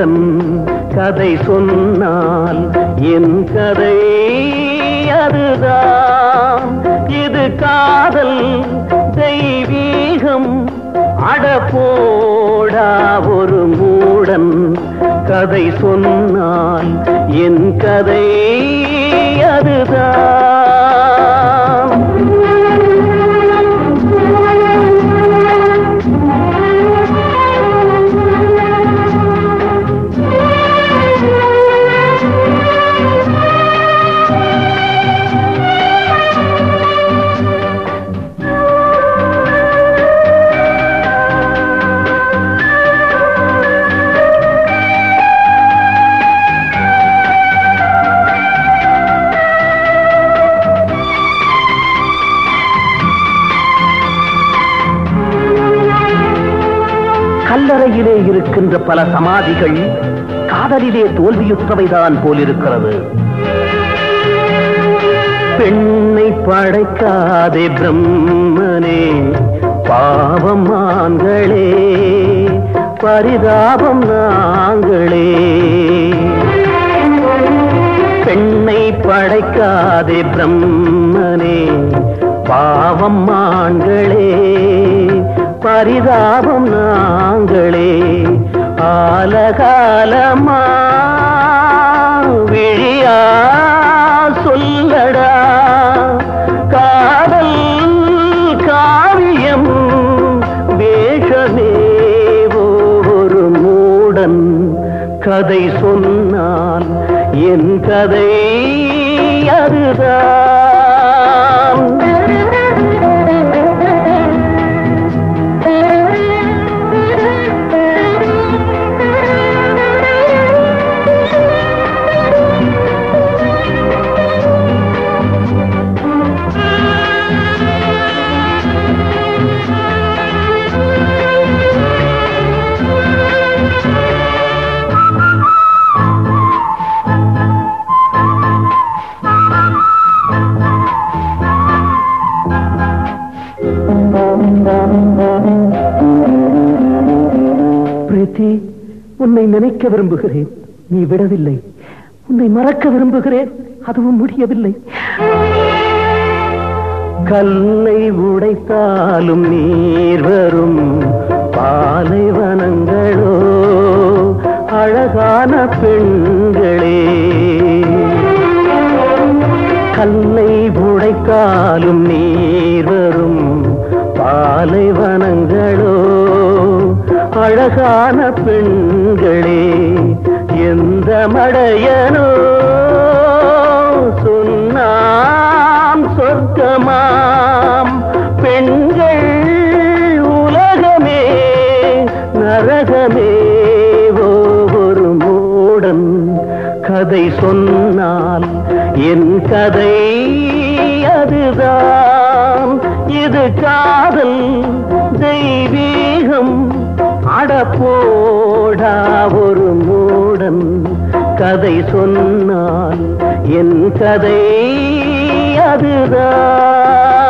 மூடன் கதை சொன்னால் என் கதை அதுதான். இது காதல் தெய்வீகம். அடப்போடா ஒரு மூடன் கதை சொன்னால் என் கதை அதுதான். கல்லறையிலே இருக்கின்ற பல சமாதிகள் காதலிலே தோல்வியுற்றவைதான் போலிருக்கிறது. பெண்ணை படைக்காதே பிரம்மனே பாவம் ஆண்களே பரிதாபம் நாங்களே. பெண்ணை படைக்காதே பிரம்மனே பாவம் ஆண்களே பரிதாபம் நாங்களே. ஆலகாலமா விழியா சொல்லடா. காதல் காவியம் வேஷமே ஒரு மூடன் கதை சொன்னால் என் கதை அதுதான். பிரீத்தி உன்னை நினைக்க விரும்புகிறேன். நீ விடவில்லை. உன்னை மறக்க விரும்புகிறேன். அதுவும் முடியவில்லை. கல்லை உடைத்தாலும் நீர் வரும் பாலைவனங்களோ அழகான பெண்களே. கல்லை உடைத்தாலும் நீ அழகான பெண்களே எந்த மடையனோ சொன்னாம் சொர்க்கமாம். பெண்கள் உலகமே நரகமே ஓ ஒரு மூடன் கதை சொன்னால் என் கதை அடப்போடா ஒரு மூடன் கதை சொன்னால் என் கதை அதுதான்.